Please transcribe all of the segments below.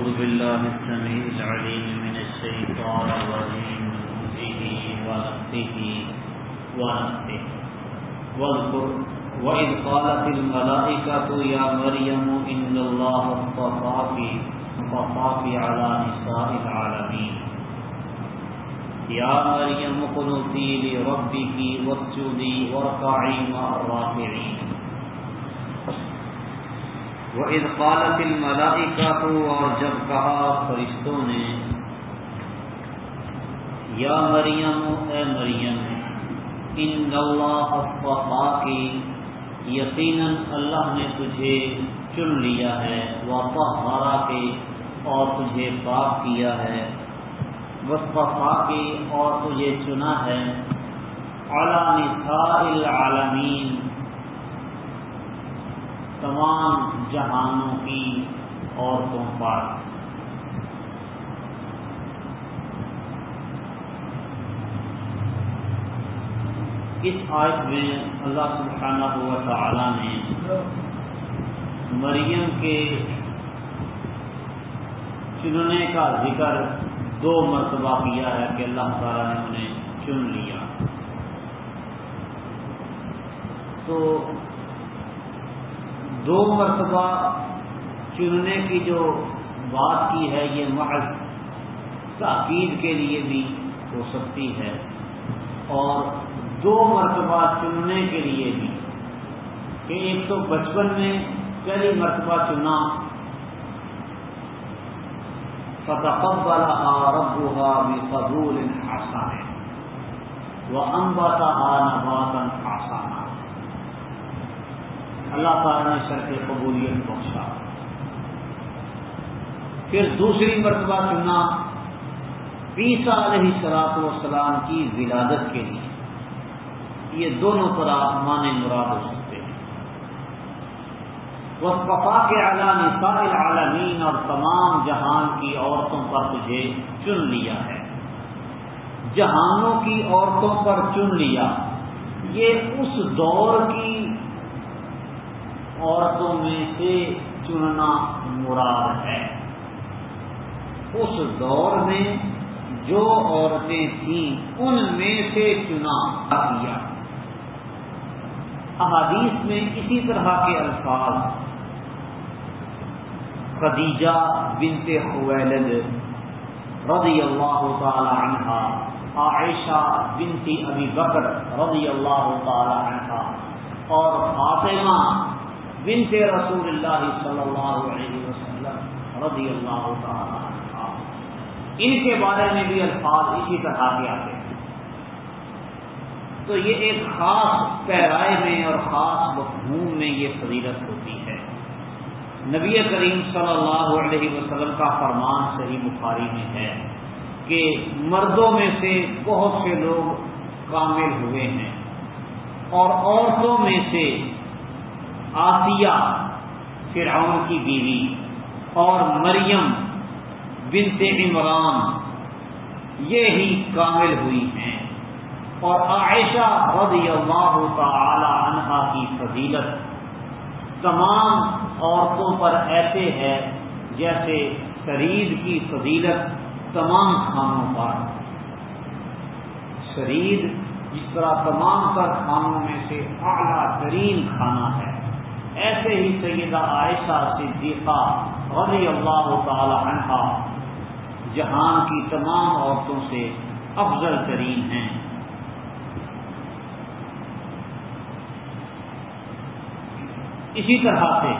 أعوذ بالله السميع العليم من الشيطان الرجيم من همزه ونفسه ونفسه واذكر، وإذ قالت الملائكة، يا مريم، إن الله اصطفاك اصطفاك على نساء العالمين. يا مريم اقنتي لربك، واسجدي، واركعي مع الراكعين. وہ وَإِذْ قَالَتِ الْمَلَائِكَةُ اور جب کہا فرشتوں نے، یا مریم، اے مریم ان اللہ اصطفا کی یقیناً اللہ نے تجھے چن لیا ہے وطہارا کے اور تجھے پاک کیا ہے وصفا کے اور تجھے چنا ہے اعلیٰ نساء العالمین تمام جہانوں کی عورتوں پر اس آیت میں اللہ سبحانہ ہوا تعالی نے مریم کے چننے کا ذکر دو مرتبہ کیا ہے کہ اللہ تعالیٰ نے انہیں چن لیا۔ تو دو مرتبہ چننے کی جو بات کی ہے یہ محض تاکید کے لیے بھی ہو سکتی ہے اور دو مرتبہ چننے کے لیے بھی کہ ایک تو بچپن میں پہلی مرتبہ چنا فتح ربا بھی قبول آسان ہے اللہ تعالیٰ نے شرط قبولیت بخشا۔ پھر دوسری مرتبہ چنا عیسیٰ علیہ سلاط وسلام کی ولادت کے لیے۔ یہ دونوں طرح مانے مراد ہو سکتے ہیں۔ وہ پپا کے اعلیٰ نساء العالمین اور تمام جہان کی عورتوں پر تجھے چن لیا ہے۔ جہانوں کی عورتوں پر چن لیا۔ یہ اس دور کی عورتوں میں سے چننا مراد ہے۔ اس دور میں جو عورتیں تھیں، ان میں سے چنا کیا۔ احادیث میں اسی طرح کے الفاظ۔ خدیجہ بنت خویلد رضی اللہ تعالی عنہ عائشہ بنت ابی بکر رضی اللہ تعالی عنہ اور فاطمہ بنت رسول اللہ صلی اللہ علیہ وسلم رضی اللہ تعالی ان کے بارے میں بھی الفاظ اسی طرح کے آتے ہیں۔ تو یہ ایک خاص پیرائے میں اور خاص مفہوم میں یہ فضیلت ہوتی ہے۔ نبی کریم صلی اللہ علیہ وسلم کا فرمان صحیح بخاری میں ہے کہ مردوں میں سے بہت سے لوگ کامل ہوئے ہیں اور عورتوں میں سے آسیہ، فرعون کی بیوی، اور مریم بنت عمران، یہ ہی کامل ہوئی ہیں۔ اور عائشہ رضی اللہ تعالی عنہا کی فضیلت تمام عورتوں پر ایسے ہے جیسے شرید کی فضیلت تمام کھانوں پر۔ شرید جس طرح تمام تر کھانوں میں سے اعلیٰ ترین کھانا ہے۔ ایسے ہی سیدہ عائشہ صدیقہ رضی اللہ تعالی عنہا جہان کی تمام عورتوں سے افضل ترین ہیں۔ اسی طرح سے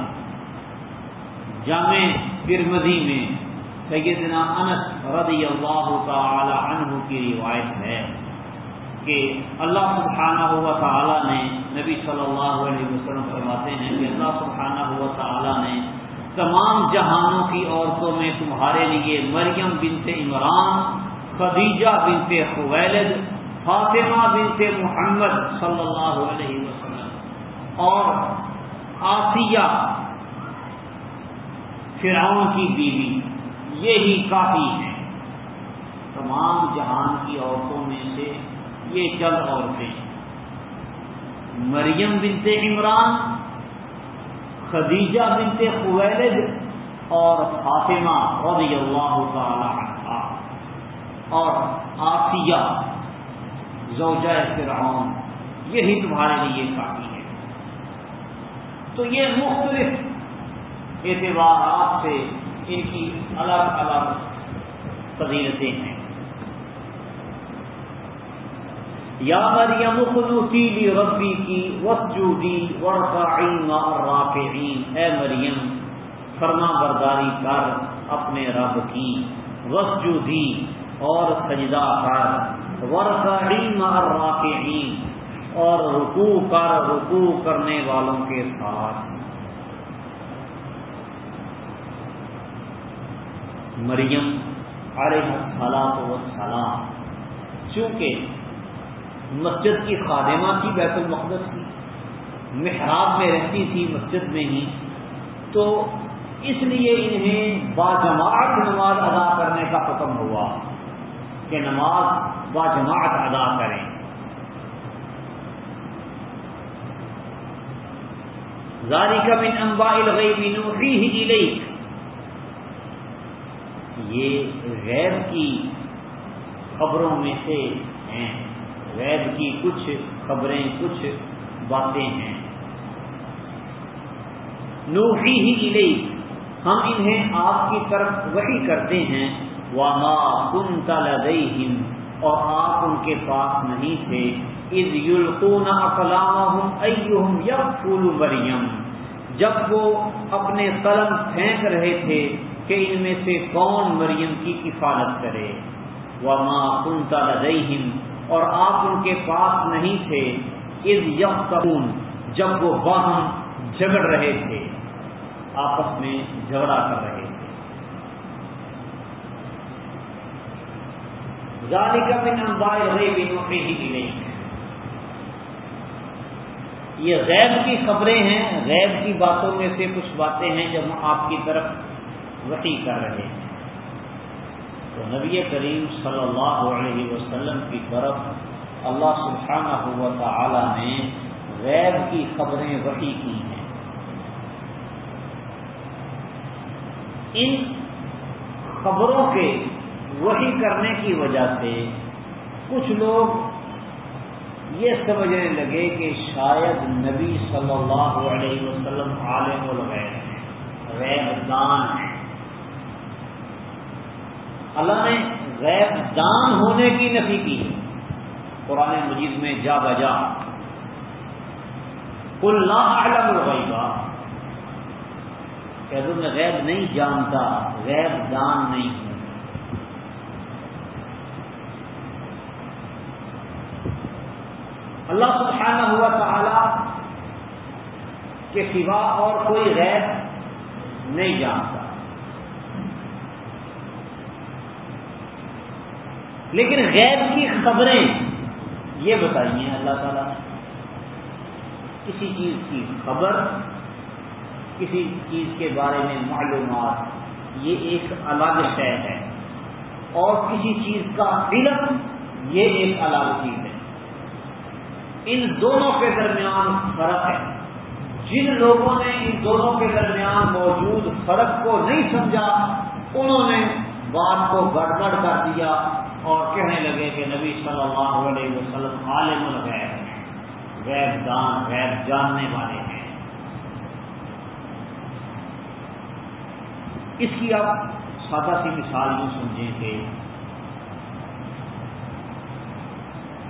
جامع فرمدی میں سیدنا انس رضی اللہ تعالی عنہ کی روایت ہے کہ اللہ سبحانہ ہوا تعالیٰ نے نبی صلی اللہ علیہ وسلم فرماتے ہیں کہ اللہ سبحانہ ہوا تعالیٰ نے تمام جہانوں کی عورتوں میں تمہارے لیے مریم بنت عمران، خدیجہ بنت خویلد، فاطمہ بنت محمد صلی اللہ علیہ وسلم اور آسیہ فرعون کی بیوی، یہی کافی ہیں۔ تمام جہان کی عورتوں میں سے یہ چند عورتیں مریم بنت عمران، خدیجہ بنت خویلد اور فاطمہ رضی اللہ تعالی عنہ اور آسیہ زوجہ فرعون، یہی تمہارے لیے کافی ہے تو یہ مختلف اعتبارات سے ان کی الگ الگ فضیلتیں ہیں۔ یا مریم خلوصی لی ربی کی وسجودی ورقعین الرافعین۔ اے مریم فرما برداری کر اپنے رب کی۔ وسجودی اور سجدہ کر۔ ورقعین الرافعین۔ اور رکوع کر، رکوع کرنے والوں کے ساتھ۔ مریم علیہ السلام و سلام چونکہ مسجد کی خادمہ تھی بیت المقدس کی، محراب میں رہتی تھی مسجد میں ہی۔ تو اس لیے انہیں باجماعت نماز ادا کرنے کا حکم ہوا کہ نماز باجماعت ادا کریں۔ زاری کا من امبا الغیبی نوحی ہی یہ غیر کی خبروں میں سے ہیں۔ غیب کی کچھ خبریں، کچھ باتیں ہیں۔ نوحی ہی الئی ہم انہیں آپ کی طرف وہی کرتے ہیں۔ وہاں کن تلدئی اور آپ ان کے پاس نہیں تھے۔ از یلقون اقلامہم ایہم یقفل مریم جب وہ اپنے قلم پھینک رہے تھے کہ ان میں سے کون مریم کی کفالت کرے۔ وما کنتا لدیہم اور آپ ان کے پاس نہیں تھے از یقون جب وہ باہم جھگڑ رہے تھے، آپس میں جھگڑا کر رہے تھے۔ ذالک کا بھی نمبائے رہے ہی نہیں یہ غیب کی خبریں ہیں، غیب کی باتوں میں سے کچھ باتیں ہیں جب ہم آپ کی طرف وقی کر رہے ہیں۔ تو نبی کریم صلی اللہ علیہ وسلم کی طرف اللہ سبحانہ ہوا تعالی نے غیب کی خبریں وحی کی ہیں۔ ان خبروں کے وحی کرنے کی وجہ سے کچھ لوگ یہ سمجھنے لگے کہ شاید نبی صلی اللہ علیہ وسلم عالم الغیب ہیں غیب دان ہیں۔ اللہ نے غیب دان ہونے کی نفی کی۔ قرآن مجید میں جا بجا اللہ علم الغیبا کہ میں غیب نہیں جانتا، غیب دان نہیں۔ ہوں اللہ سبحانہ ہوا تعالی کے سوا اور کوئی غیب نہیں جانتا۔ لیکن غیب کی خبریں، یہ بتائیے اللہ تعالیٰ، کسی چیز کی خبر، کسی چیز کے بارے میں معلومات، یہ ایک الگ شے ہے۔ اور کسی چیز کا علم، یہ ایک الگ چیز ہے۔ ان دونوں کے درمیان فرق ہے۔ جن لوگوں نے ان دونوں کے درمیان موجود فرق کو نہیں سمجھا، انہوں نے بات کو گڑبڑ کر دیا۔ اور کہنے لگے کہ نبی صلی اللہ علیہ وسلم عالم الغیب ہیں، غیب دان، غیب جاننے والے ہیں۔ اس کی آپ سادہ سی مثال یوں سمجھیں کہ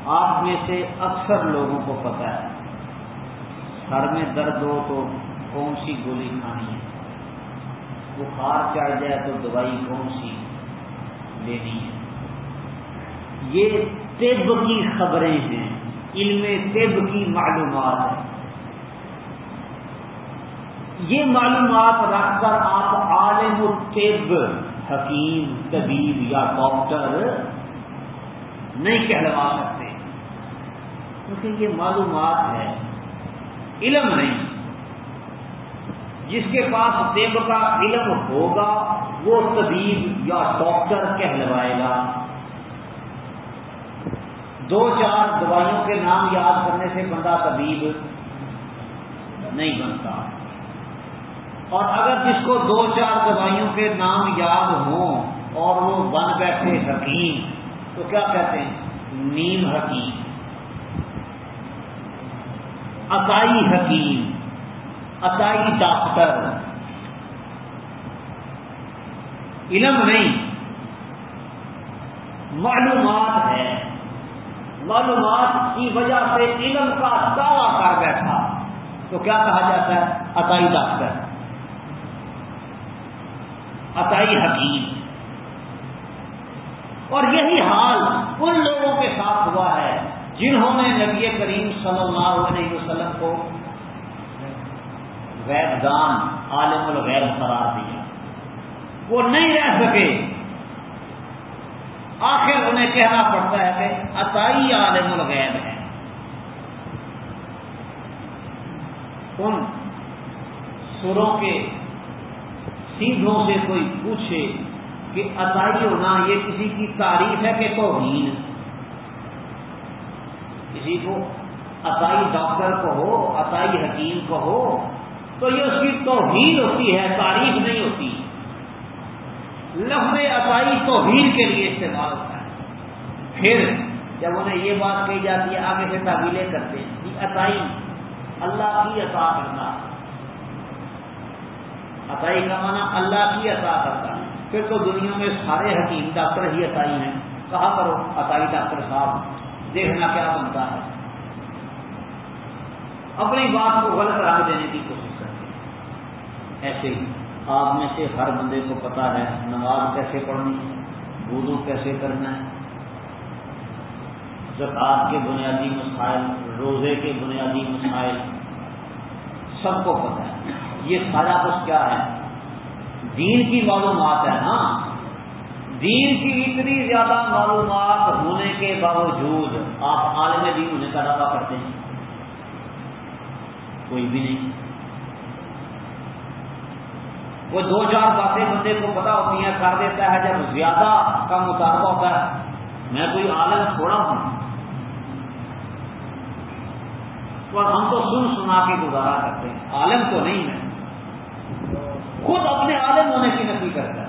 آپ میں سے اکثر لوگوں کو پتا ہے، سر میں درد ہو تو کون سی گولی کھانی ہے؟ بخار چڑھ جائے تو دوائی کون سی لینی ہے؟ یہ طب کی خبریں ہیں، علم طب کی معلومات ہیں۔ یہ معلومات رکھ کر آپ عالم الطب، حکیم، طبیب یا ڈاکٹر نہیں کہلوا سکتے۔ کیونکہ یہ معلومات ہے علم نہیں۔ جس کے پاس طب کا علم ہوگا، وہ طبیب یا ڈاکٹر کہلوائے گا۔ دو چار دوائیوں کے نام یاد کرنے سے بندہ طبیب نہیں بنتا۔ اور اگر جس کو دو چار دوائیوں کے نام یاد ہوں اور وہ بن بیٹھے حکیم، تو کیا کہتے ہیں؟ نیم حکیم۔ اکائی حکیم اکائی ڈاکٹر علم نہیں۔ معلومات معلومات کی وجہ سے علم کا دعوی کر بیٹھا تو کیا کہا جاتا ہے؟ عطائی ڈاکٹر عطائی حکیم۔ اور یہی حال ان لوگوں کے ساتھ ہوا ہے جنہوں نے نبی کریم صلی اللہ علیہ وسلم کو وید دان عالم الغیر قرار دیا۔ وہ نہیں رہ سکے۔ آخر انہیں کہنا پڑتا ہے کہ عطائی عالم الغیب ہے ان سروں کے سیدھوں سے کوئی پوچھے کہ عطائی ہونا یہ کسی کی تعریف ہے کہ توہین۔ کسی کو عطائی ڈاکٹر کو ہو عطائی حکیم کو ہو تو یہ اس کی توہین ہوتی ہے، تعریف نہیں ہوتی۔ لفظ عطائی توحید کے لیے استعمال ہوتا ہے۔ پھر جب انہیں یہ بات کہی جاتی ہے، آگے سے تعبیلیں کرتے ہیں کہ عطائی اللہ کی عطا کرنا۔ عطائی کا معنی اللہ کی عطا کرتا ہے پھر تو دنیا میں سارے حکیم ڈاکٹر ہی عطائی ہیں۔ کہا کرو عطائی ڈاکٹر صاحب۔ دیکھنا کیا بنتا ہے۔ اپنی بات کو غلط رنگ دینے کی کوشش کرتے ہیں۔ ایسے ہی۔ آپ میں سے ہر بندے کو پتا ہے نماز کیسے پڑھنی ہے، وضو کیسے کرنا ہے۔ زکات کے بنیادی مسائل، روزے کے بنیادی مسائل، سب کو پتا ہے۔ یہ سارا کچھ کیا ہے؟ دین کی معلومات ہے نا۔ دین کی اتنی زیادہ معلومات ہونے کے باوجود آپ عالم دین ہونے کا دعویٰ کرتے ہیں۔ کوئی بھی نہیں۔ وہ دو چار باتیں بندے کو پتا ہوتی ہیں، کر دیتا ہے، جب زیادہ کا مطالبہ ہوتا ہے۔ میں کوئی عالم تھوڑا ہوں۔ اور ہم تو سن سنا کے گزارا کرتے ہیں۔ عالم تو نہیں ہے۔ خود اپنے عالم ہونے کی نفی کرتا ہے۔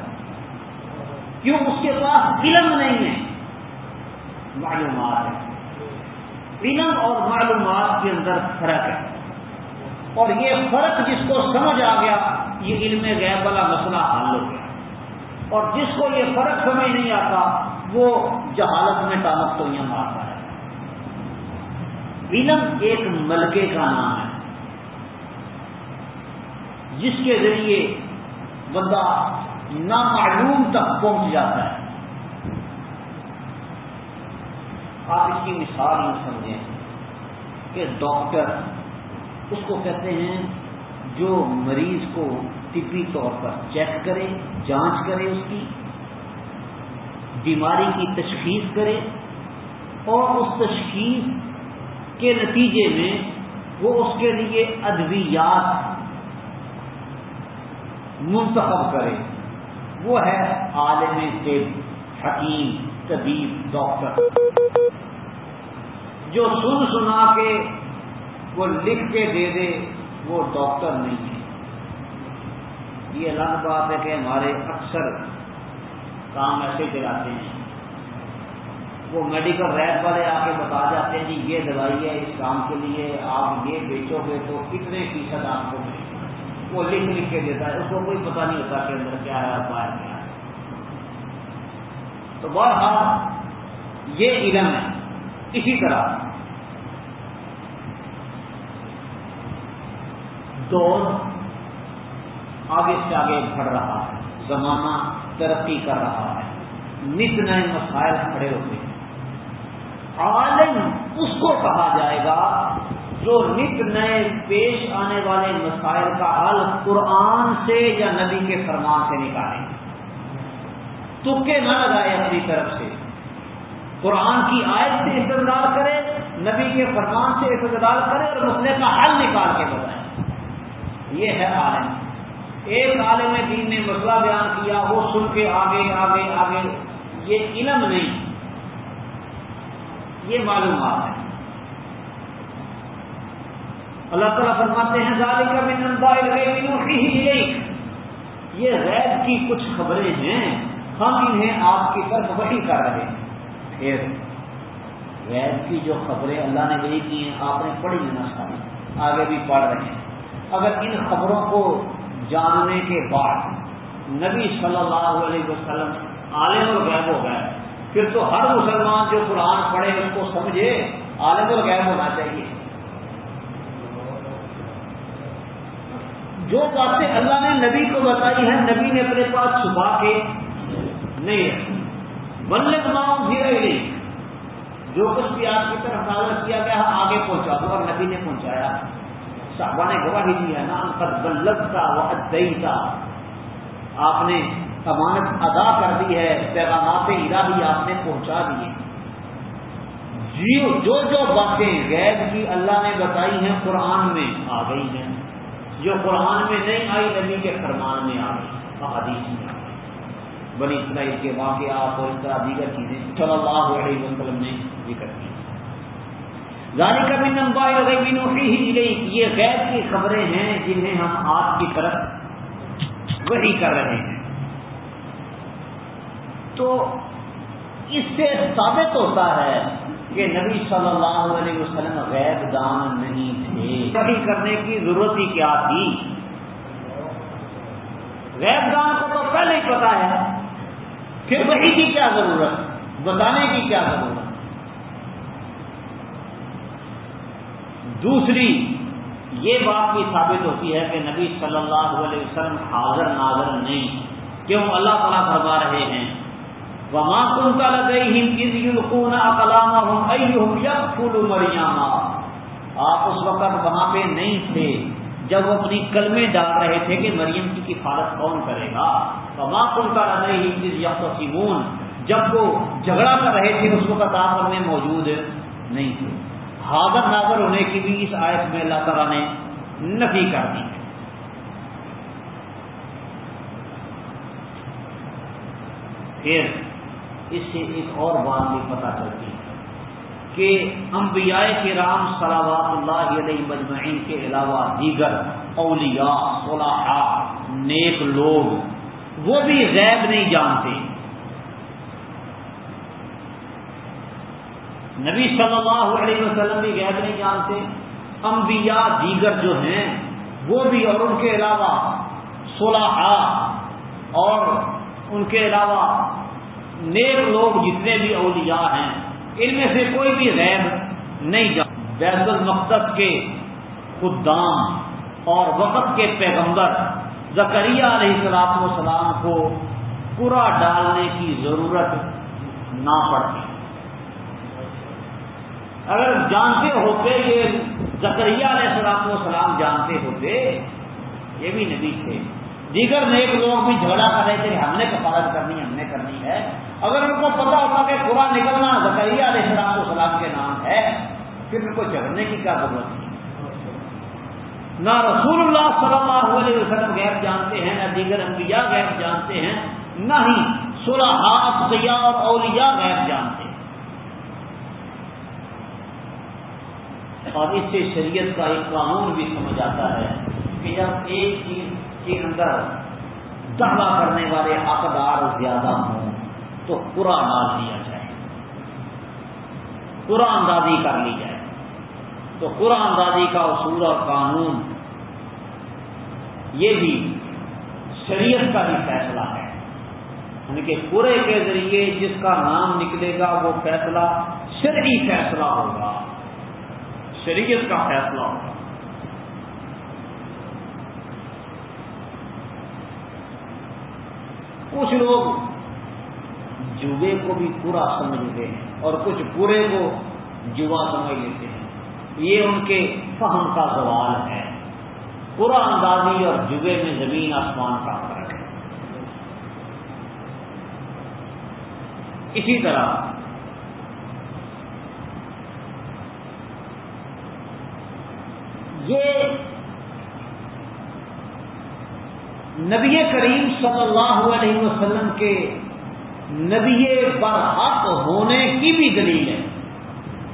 کیوں؟ اس کے پاس علم نہیں ہے۔ معلومات ہے علم اور معلومات کے اندر فرق ہے۔ اور یہ فرق جس کو سمجھ آ گیا یہ علم غیب والا مسئلہ حل ہو گیا۔ اور جس کو یہ فرق سمجھ نہیں آتا، وہ جہالت میں ٹامک تو یہ مارتا ہے۔ علم ایک ملکے کا نام ہے۔ جس کے ذریعے بندہ نامعلوم تک پہنچ جاتا ہے۔ آپ اس کی مثال یوں سمجھیں کہ ڈاکٹر اس کو کہتے ہیں جو مریض کو طبی طور پر چیک کرے، جانچ کرے اس کی، بیماری کی تشخیص کرے، اور اس تشخیص کے نتیجے میں وہ اس کے لیے ادویات منتخب کرے۔ وہ ہے عالم طب، حکیم، طبیب، ڈاکٹر۔ جو سن سنا کے وہ لکھ کے دے دے وہ ڈاکٹر نہیں ہے یہ الگ بات ہے کہ ہمارے اکثر کام ایسے چلاتے ہیں۔ وہ میڈیکل ریپ والے آ کے بتا جاتے ہیں جی یہ دوائی ہے، اس کام کے لیے آپ یہ بیچو گے تو کتنے فیصد آپ کو ملے وہ لکھ لکھ کے دیتا ہے، اس کو کوئی پتہ نہیں ہوتا کہ اندر کیا ہے باہر کیا ہے۔ تو بہرحال یہ علم ہے۔ اسی طرح دور آگے سے آگے بڑھ رہا ہے، زمانہ ترقی کر رہا ہے۔ نت نئے مسائل کھڑے ہوتے ہیں۔ عالم اس کو کہا جائے گا جو نت نئے پیش آنے والے مسائل کا حل قرآن سے یا نبی کے فرمان سے نکالے۔ تکے نہ لگائے اپنی طرف سے۔ قرآن کی آیت سے استعمال کرے، نبی کے فرمان سے استعمال کرے اور مسئلے کا حل نکال کے بتائے۔ یہ ہے عالم۔ ایک عالم دین نے مسئلہ بیان کیا، وہ سن کے آگے آگے آگے۔ یہ علم نہیں۔ یہ معلومات ہے اللہ تعالیٰ فرماتے ہیں ظالی کا بھی نمبر یہ غیب کی کچھ خبریں ہیں۔ ہم انہیں آپ کی طرف وہی کر رہے ہیں۔ پھر غیب کی جو خبریں اللہ نے وہی کی ہیں، آپ نے پڑھی لینا ساری۔ آگے بھی پڑھ رہے ہیں۔ اگر ان خبروں کو جاننے کے بعد نبی صلی اللہ علیہ وسلم عالم اور ہو گئے، پھر تو ہر مسلمان جو قرآن پڑھے اس کو سمجھے، عالم اور ہونا چاہیے۔ جو باتیں اللہ نے نبی کو بتائی ہیں، نبی نے اپنے پاس چھپا کے نہیں رکھی بلے تمام بھی رہی جو کچھ بھی آپ کی طرف نازل کیا گیا، آگے پہنچا دو اور نبی نے پہنچایا۔ صحابہ نے گواہی دی ہے نام کا بلت کا وہ کا آپ نے امانت ادا کر دی ہے، پیغامات الہی آپ نے پہنچا دیے۔ جی جو جو باتیں غیر کی اللہ نے بتائی ہیں، قرآن میں آ گئی ہیں۔ جو قرآن میں نہیں آئی، نبی کے فرمان میں آ گئی۔ حدیث میں آ گئی۔ بنی اسرائیل کے واقعات اور اس طرح دیگر چیزیں صلی اللہ علیہ وسلم نے ذکر کی۔ ذالی کا بھی نمبا ہی گئی یہ غیر کی خبریں ہیں جنہیں ہم آپ کی طرف وہی کر رہے ہیں۔ تو اس سے ثابت ہوتا ہے کہ نبی صلی اللہ علیہ وسلم غیب دان نہیں تھے۔ کبھی کرنے کی ضرورت ہی کیا تھی؟ غیب دان کو تو پہلے ہی پتا ہے۔ پھر وہی کی کیا ضرورت؟ بتانے کی کیا ضرورت؟ دوسری یہ بات بھی ثابت ہوتی ہے کہ نبی صلی اللہ علیہ وسلم حاضر ناظر نہیں کیوں اللہ تعالیٰ فرما رہے ہیں۔ وما كنت لديهم اذ يلقون اقلامهم ايهم يقتل مريم آپ اس وقت وہاں پہ نہیں تھے جب وہ اپنی کلمے ڈال رہے تھے کہ مریم کی کفالت کون کرے گا۔ وما كنت لديهم اذ يختصمون۔ جب وہ جھگڑا کر رہے تھے، اس وقت آپ میں موجود نہیں تھے۔ حاضر ناظر ہونے کی بھی اس آیت میں اللہ تعالیٰ نے نفی کر دی پھر اس سے ایک اور بات بھی پتہ چلتی ہے کہ انبیاء کے رام اللہ علیہ مجمعین کے علاوہ دیگر اولیاء صلاحہ نیک لوگ وہ بھی غیب نہیں جانتے۔ نبی صلی اللہ علیہ وسلم بھی غیب نہیں جانتے، انبیاء دیگر جو ہیں، وہ بھی اور ان کے علاوہ صلاحہ اور ان کے علاوہ نیک لوگ جتنے بھی اولیاء ہیں، ان میں سے کوئی بھی غیب نہیں جان بیت المقدس کے خدام اور وقت کے پیغمبر زکریہ علیہ السلام وسلام کو پورا ڈالنے کی ضرورت نہ پڑتی۔ جانتے ہوتے یہ زکریہ علیہ السلام وسلام جانتے ہوتے، یہ بھی نبی تھے۔ دیگر نیک لوگ بھی جھگڑا کر رہے تھے ہم نے کفالت کرنی، ہم نے کرنی ہے۔ اگر ان کو پتا ہوتا کہ پورا نکلنا زکریہ علیہ السلام و سلام کے نام ہے، پھر ان کو جھگڑنے کی کیا ضرورت نہیں نہ رسول اللہ صلی اللہ علیہ وسلم غیر جانتے ہیں، نہ دیگر انبیاء غیر جانتے ہیں، نہ ہی صلاحات سیاح اور اولیاء غیر جانتے ہیں۔ اور اس سے شریعت کا ایک قانون بھی سمجھ آتا ہے کہ جب ایک چیز کے اندر دعویٰ کرنے والے حقدار زیادہ ہوں تو قرآن ڈال دیا جائے۔ قرآن دادی کر لی جائے۔ تو قرآن دادی کا اصول اور قانون یہ بھی شریعت کا بھی فیصلہ ہے۔ یعنی کہ پورے کے ذریعے جس کا نام نکلے گا وہ فیصلہ شرعی فیصلہ ہوگا۔ شریعت کا فیصلہ ہوگا۔ کچھ لوگ جوے کو بھی پورا سمجھتے ہیں اور کچھ پورے کو جوا سمجھ لیتے ہیں۔ یہ ان کے فہم کا سوال ہے۔ پورا اندازی اور جگے میں زمین آسمان کا فرق ہے۔ اسی طرح یہ نبی کریم صلی اللہ علیہ وسلم کے نبی برحق ہونے کی بھی دلیل ہے۔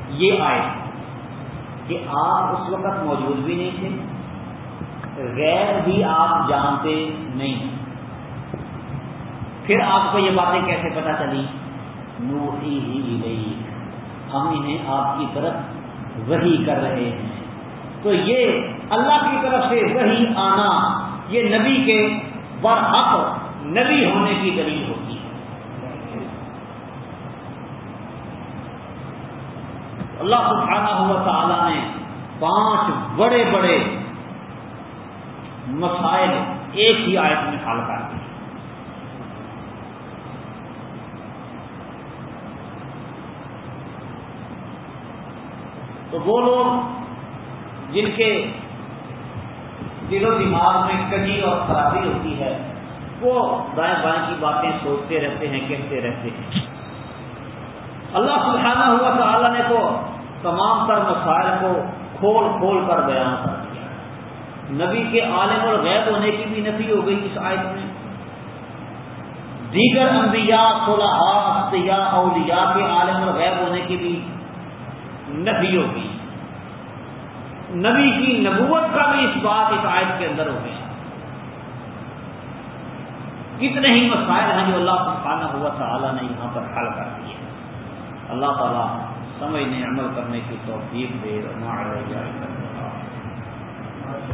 یہ آئے کہ آپ اس وقت موجود بھی نہیں تھے، غیر بھی آپ جانتے نہیں۔ پھر آپ کو یہ باتیں کیسے پتا چلی نوحی ہی گئی ہم انہیں آپ کی طرف وہی کر رہے ہیں۔ تو یہ اللہ کی طرف سے وہی آنا، یہ نبی کے برحق نبی ہونے کی دلیل ہوتی ہے۔ اللہ سبحانہ ہوا تعالیٰ نے پانچ بڑے بڑے مسائل ایک ہی آیت میں حل کر دیے۔ تو وہ لوگ جن کے دل و دماغ میں کجی اور خرابی ہوتی ہے۔ وہ دائیں بائیں کی باتیں سوچتے رہتے ہیں، کہتے رہتے ہیں۔ اللہ سبحانہ ہوا تعالیٰ نے تو تمام تر مسائل کو کھول کھول کر بیان کر دیا۔ نبی کے عالم اور غیب ہونے کی بھی نفی ہو گئی اس آیت میں۔ دیگر انبیاء صلاحات یا اولیاء کے عالم اور غیب ہونے کی بھی نفی ہوگی نبی کی نبوت کا بھی اس بات اس آیت کے اندر ہو گیا کتنے ہی مسائل ہیں جو اللہ سبحانہ ہوا تعالیٰ نے یہاں پر حل کر دیے۔ اللہ تعالیٰ سمجھنے، عمل کرنے کی توفیق دے۔ اور